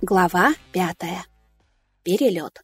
Глава пятая. Перелет.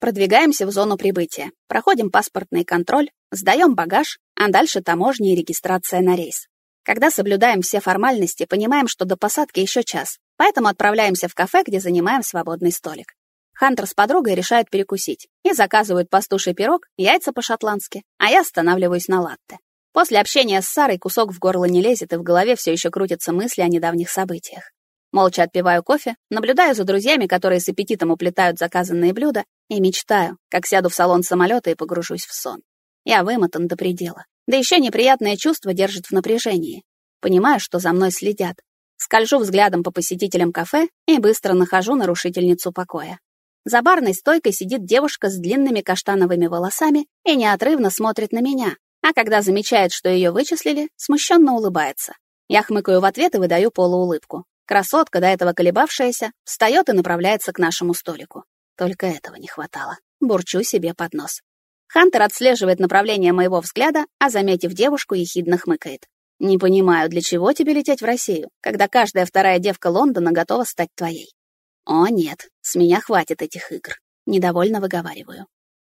Продвигаемся в зону прибытия, проходим паспортный контроль, сдаем багаж, а дальше таможня и регистрация на рейс. Когда соблюдаем все формальности, понимаем, что до посадки еще час, поэтому отправляемся в кафе, где занимаем свободный столик. Хантер с подругой решают перекусить и заказывают пастуший пирог, яйца по-шотландски, а я останавливаюсь на латте. После общения с Сарой кусок в горло не лезет, и в голове все еще крутятся мысли о недавних событиях. Молча отпиваю кофе, наблюдаю за друзьями, которые с аппетитом уплетают заказанные блюда, и мечтаю, как сяду в салон самолета и погружусь в сон. Я вымотан до предела. Да еще неприятное чувство держит в напряжении. Понимаю, что за мной следят. Скольжу взглядом по посетителям кафе и быстро нахожу нарушительницу покоя. За барной стойкой сидит девушка с длинными каштановыми волосами и неотрывно смотрит на меня, а когда замечает, что ее вычислили, смущенно улыбается. Я хмыкаю в ответ и выдаю полуулыбку. Красотка, до этого колебавшаяся, встает и направляется к нашему столику. Только этого не хватало. Бурчу себе под нос. Хантер отслеживает направление моего взгляда, а, заметив девушку, ехидно хмыкает. «Не понимаю, для чего тебе лететь в Россию, когда каждая вторая девка Лондона готова стать твоей?» «О, нет, с меня хватит этих игр», — недовольно выговариваю.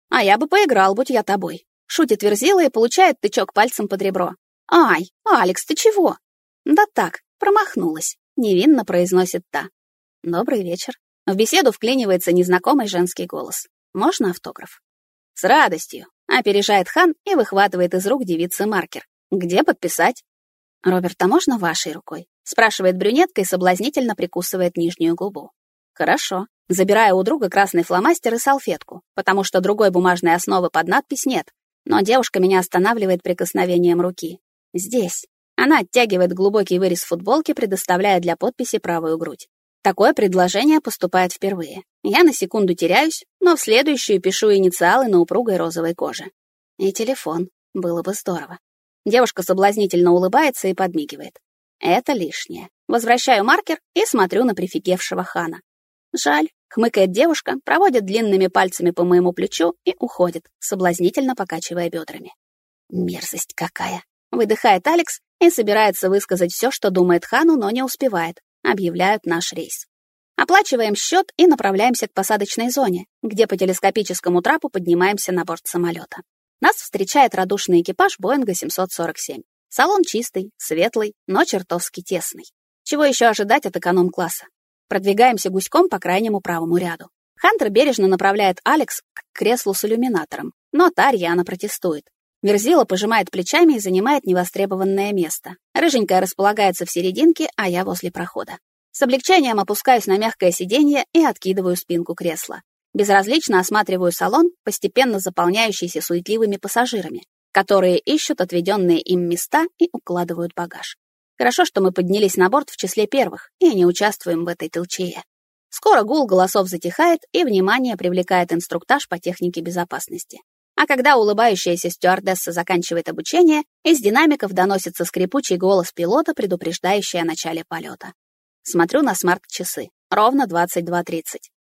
«А я бы поиграл, будь я тобой», — шутит Верзила и получает тычок пальцем под ребро. «Ай, Алекс, ты чего?» «Да так, промахнулась». — невинно произносит та. «Добрый вечер». В беседу вклинивается незнакомый женский голос. «Можно автограф?» «С радостью», — опережает хан и выхватывает из рук девицы маркер. «Где подписать?» «Роберт, а можно вашей рукой?» — спрашивает брюнетка и соблазнительно прикусывает нижнюю губу. «Хорошо». Забираю у друга красный фломастер и салфетку, потому что другой бумажной основы под надпись нет, но девушка меня останавливает прикосновением руки. «Здесь». Она оттягивает глубокий вырез футболки, предоставляя для подписи правую грудь. Такое предложение поступает впервые. Я на секунду теряюсь, но в следующую пишу инициалы на упругой розовой коже. И телефон. Было бы здорово. Девушка соблазнительно улыбается и подмигивает. Это лишнее. Возвращаю маркер и смотрю на прифигевшего хана. Жаль, хмыкает девушка, проводит длинными пальцами по моему плечу и уходит, соблазнительно покачивая бедрами. Мерзость какая. Выдыхает Алекс и собирается высказать все, что думает Хану, но не успевает. Объявляют наш рейс. Оплачиваем счет и направляемся к посадочной зоне, где по телескопическому трапу поднимаемся на борт самолета. Нас встречает радушный экипаж Боинга 747. Салон чистый, светлый, но чертовски тесный. Чего еще ожидать от эконом-класса? Продвигаемся гуськом по крайнему правому ряду. Хантер бережно направляет Алекс к креслу с иллюминатором, но та рьяно протестует. Верзила пожимает плечами и занимает невостребованное место. Рыженькая располагается в серединке, а я возле прохода. С облегчением опускаюсь на мягкое сиденье и откидываю спинку кресла. Безразлично осматриваю салон, постепенно заполняющийся суетливыми пассажирами, которые ищут отведенные им места и укладывают багаж. Хорошо, что мы поднялись на борт в числе первых и не участвуем в этой толчее. Скоро гул голосов затихает, и внимание привлекает инструктаж по технике безопасности. А когда улыбающаяся стюардесса заканчивает обучение, из динамиков доносится скрипучий голос пилота, предупреждающий о начале полета. Смотрю на смарт-часы. Ровно 22.30.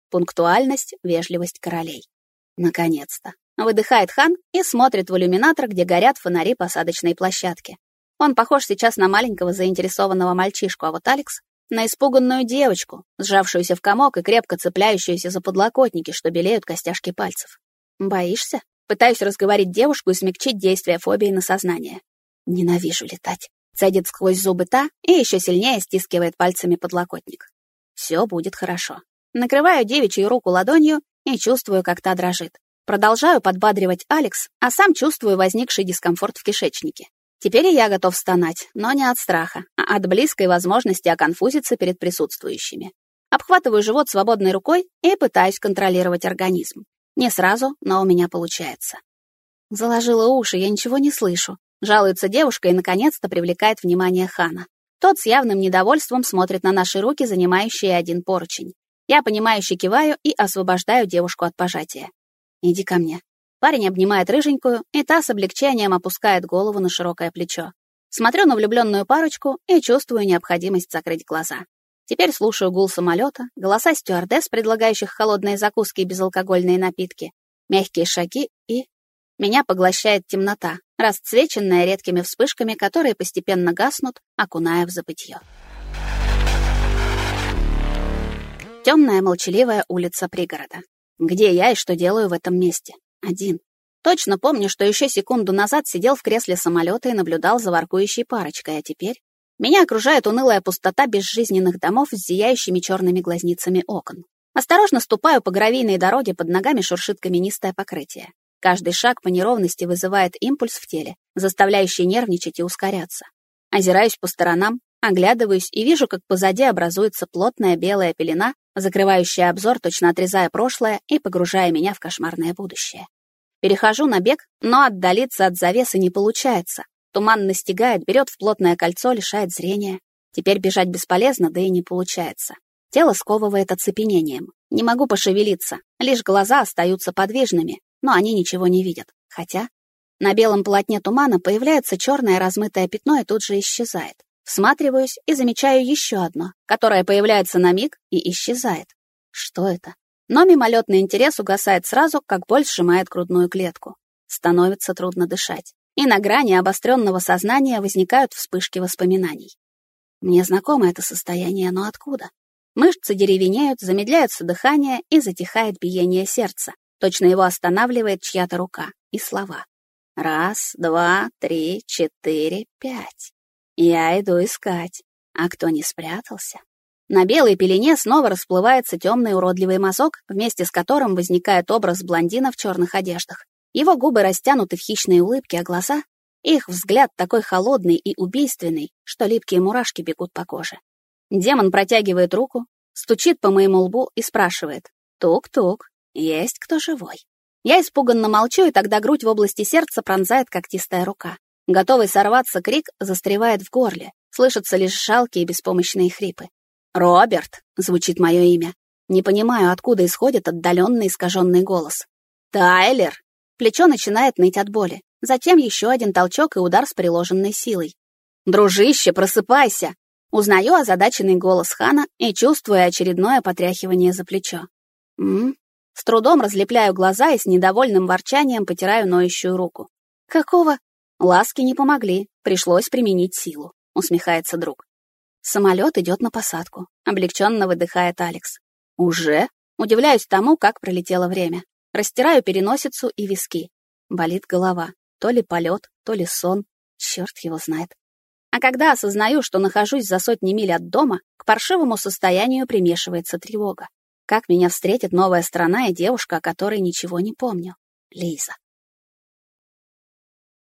Пунктуальность, вежливость королей. Наконец-то. Выдыхает Хан и смотрит в иллюминатор, где горят фонари посадочной площадки. Он похож сейчас на маленького заинтересованного мальчишку, а вот Алекс — на испуганную девочку, сжавшуюся в комок и крепко цепляющуюся за подлокотники, что белеют костяшки пальцев. «Боишься?» Пытаюсь разговорить девушку и смягчить действие фобии на сознание. Ненавижу летать. Цедит сквозь зубы та и еще сильнее стискивает пальцами подлокотник. Все будет хорошо. Накрываю девичью руку ладонью и чувствую, как та дрожит. Продолжаю подбадривать Алекс, а сам чувствую возникший дискомфорт в кишечнике. Теперь и я готов стонать, но не от страха, а от близкой возможности оконфузиться перед присутствующими. Обхватываю живот свободной рукой и пытаюсь контролировать организм. Не сразу, но у меня получается. Заложила уши, я ничего не слышу. Жалуется девушка и, наконец-то, привлекает внимание Хана. Тот с явным недовольством смотрит на наши руки, занимающие один поручень. Я, понимающе киваю и освобождаю девушку от пожатия. «Иди ко мне». Парень обнимает рыженькую, и та с облегчением опускает голову на широкое плечо. Смотрю на влюбленную парочку и чувствую необходимость закрыть глаза. Теперь слушаю гул самолета, голоса стюардесс, предлагающих холодные закуски и безалкогольные напитки, мягкие шаги и... Меня поглощает темнота, расцвеченная редкими вспышками, которые постепенно гаснут, окуная в забытье. Темная молчаливая улица пригорода. Где я и что делаю в этом месте? Один. Точно помню, что еще секунду назад сидел в кресле самолета и наблюдал за воркующей парочкой, а теперь меня окружает унылая пустота безжизненных домов с зияющими черными глазницами окон. Осторожно ступаю по гравийной дороге, под ногами шуршит каменистое покрытие. Каждый шаг по неровности вызывает импульс в теле, заставляющий нервничать и ускоряться. Озираюсь по сторонам, оглядываюсь и вижу, как позади образуется плотная белая пелена, закрывающая обзор, точно отрезая прошлое и погружая меня в кошмарное будущее. Перехожу на бег, но отдалиться от завесы не получается. Туман настигает, берет в плотное кольцо, лишает зрения. Теперь бежать бесполезно, да и не получается. Тело сковывает оцепенением. Не могу пошевелиться, лишь глаза остаются подвижными, но они ничего не видят. Хотя на белом полотне тумана появляется черное размытое пятно и тут же исчезает. Всматриваюсь и замечаю еще одно, которое появляется на миг и исчезает. Что это? Но мимолетный интерес угасает сразу, как боль сжимает грудную клетку. Становится трудно дышать. И на грани обостренного сознания возникают вспышки воспоминаний. Мне знакомо это состояние, но откуда? Мышцы деревенеют, замедляется дыхание и затихает биение сердца. Точно его останавливает чья-то рука и слова. Раз, два, три, четыре, пять. Я иду искать. А кто не спрятался? На белой пелене снова расплывается темный уродливый мазок, вместе с которым возникает образ блондина в черных одеждах. Его губы растянуты в хищные улыбки, а глаза... Их взгляд такой холодный и убийственный, что липкие мурашки бегут по коже. Демон протягивает руку, стучит по моему лбу и спрашивает. «Тук-тук, есть кто живой?» Я испуганно молчу, и тогда грудь в области сердца пронзает когтистая рука. Готовый сорваться крик застревает в горле. Слышатся лишь жалкие беспомощные хрипы. «Роберт!» — звучит мое имя. Не понимаю, откуда исходит отдаленный искаженный голос. «Тайлер!» Плечо начинает ныть от боли. Затем еще один толчок и удар с приложенной силой. «Дружище, просыпайся!» Узнаю озадаченный голос Хана и чувствую очередное потряхивание за плечо. «М? С трудом разлепляю глаза и с недовольным ворчанием потираю ноющую руку. «Какого?» «Ласки не помогли, пришлось применить силу», — усмехается друг. Самолет идет на посадку. Облегченно выдыхает Алекс. «Уже?» Удивляюсь тому, как пролетело время. Растираю переносицу и виски. Болит голова. То ли полет, то ли сон. Черт его знает. А когда осознаю, что нахожусь за сотни миль от дома, к паршивому состоянию примешивается тревога. Как меня встретит новая страна и девушка, о которой ничего не помню? Лиза.